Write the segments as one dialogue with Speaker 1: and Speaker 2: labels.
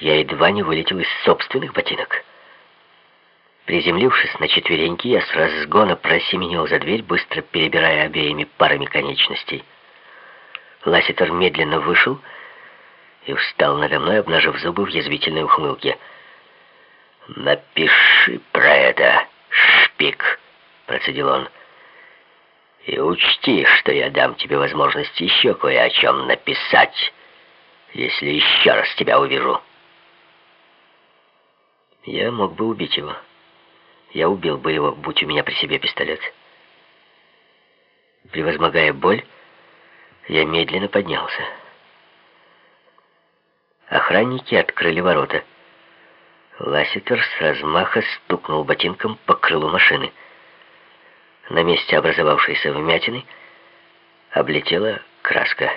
Speaker 1: я едва не вылетел из собственных ботинок. Приземлившись на четвереньки, я с разгона просеменил за дверь, быстро перебирая обеими парами конечностей. Ласситер медленно вышел и встал надо мной, обнажив зубы в язвительной ухмылке. «Напиши про это, шпик!» — процедил он. «И учти, что я дам тебе возможность еще кое о чем написать, если еще раз тебя увижу». Я мог бы убить его. Я убил бы его, будь у меня при себе пистолет. Превозмогая боль, я медленно поднялся. Охранники открыли ворота. Ласситер с размаха стукнул ботинком по крылу машины. На месте образовавшейся вмятины облетела краска.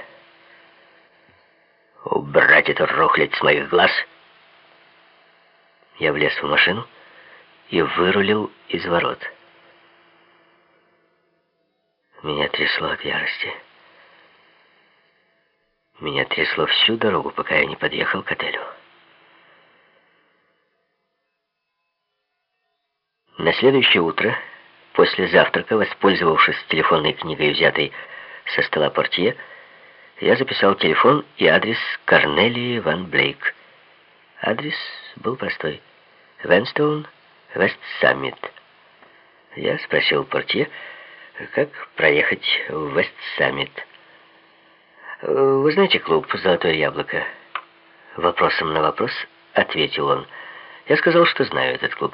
Speaker 1: «Убрать эту рухлядь с моих глаз!» Я влез в машину и вырулил из ворот. Меня трясло от ярости. Меня трясло всю дорогу, пока я не подъехал к отелю. На следующее утро, после завтрака, воспользовавшись телефонной книгой, взятой со стола портье, я записал телефон и адрес Корнелии Ван Блейк. Адрес был простой. Венстоун, Вест-Саммит. Я спросил портье, как проехать в Вест-Саммит. «Вы знаете клуб «Золотое яблоко»?» Вопросом на вопрос ответил он. Я сказал, что знаю этот клуб.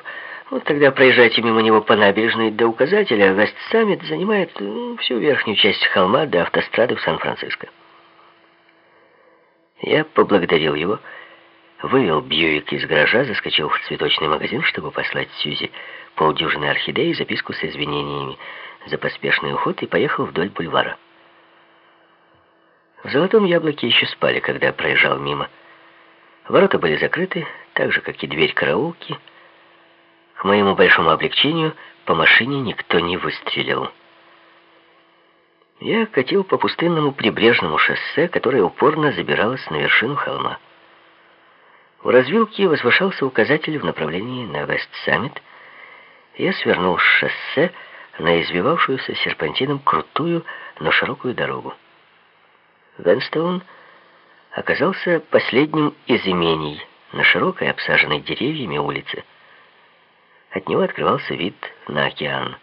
Speaker 1: Вот тогда проезжайте мимо него по набережной до указателя. Вест-Саммит занимает ну, всю верхнюю часть холма до автострады в Сан-Франциско. Я поблагодарил его вывел Бьюик из гаража, заскочил в цветочный магазин, чтобы послать Сьюзи полдюжины орхидей и записку с извинениями за поспешный уход и поехал вдоль бульвара. В золотом яблоке еще спали, когда проезжал мимо. Ворота были закрыты, так же, как и дверь караулки. К моему большому облегчению по машине никто не выстрелил. Я катил по пустынному прибрежному шоссе, которое упорно забиралось на вершину холма. У развилки возвышался указатель в направлении на Вест-Саммит. Я свернул с шоссе на извивавшуюся серпантином крутую, но широкую дорогу. Венстоун оказался последним из имений на широкой, обсаженной деревьями улице. От него открывался вид на океан.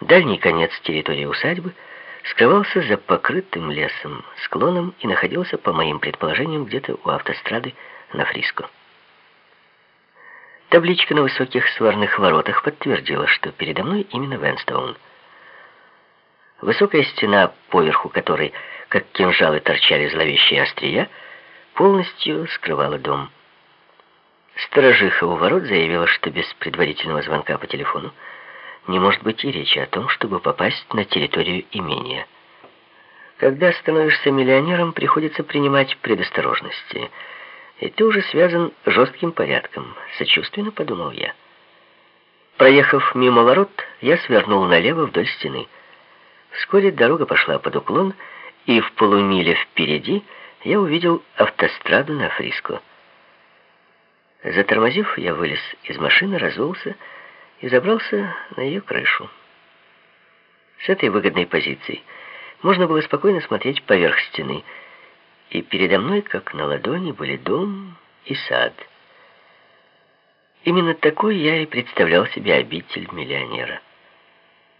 Speaker 1: Дальний конец территории усадьбы — скрывался за покрытым лесом склоном и находился, по моим предположениям, где-то у автострады на Фриско. Табличка на высоких сварных воротах подтвердила, что передо мной именно Венстоун. Высокая стена, поверху которой, как кинжалы, торчали зловещие острия, полностью скрывала дом. Сторожиха у ворот заявила, что без предварительного звонка по телефону не может быть и речи о том, чтобы попасть на территорию имения. Когда становишься миллионером, приходится принимать предосторожности. И ты уже связан жестким порядком, сочувственно подумал я. Проехав мимо ворот, я свернул налево вдоль стены. Вскоре дорога пошла под уклон, и в полумиле впереди я увидел автостраду на Фриско. Затормозив, я вылез из машины, разулся и забрался на ее крышу. С этой выгодной позиции можно было спокойно смотреть поверх стены, и передо мной, как на ладони, были дом и сад. Именно такой я и представлял себе обитель миллионера.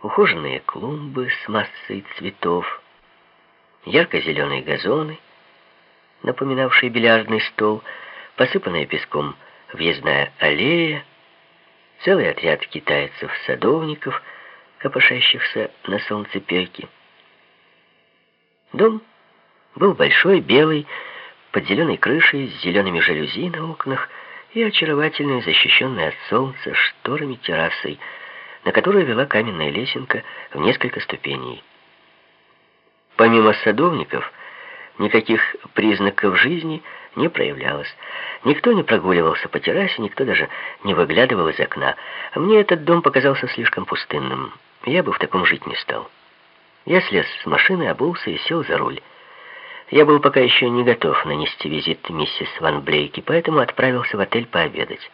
Speaker 1: Ухоженные клумбы с массой цветов, ярко-зеленые газоны, напоминавшие бильярдный стол, посыпанная песком въездная аллея, целый отряд китайцев-садовников, копошащихся на солнцепеке. Дом был большой, белый, под зеленой крышей, с зелеными жалюзи на окнах и очаровательной, защищенной от солнца шторами террасой, на которую вела каменная лесенка в несколько ступеней. Помимо садовников, никаких признаков жизни не проявлялось. Никто не прогуливался по террасе, никто даже не выглядывал из окна. Мне этот дом показался слишком пустынным. Я бы в таком жить не стал. Я слез с машины, обулся и сел за руль. Я был пока еще не готов нанести визит миссис Ван Блейки, поэтому отправился в отель пообедать.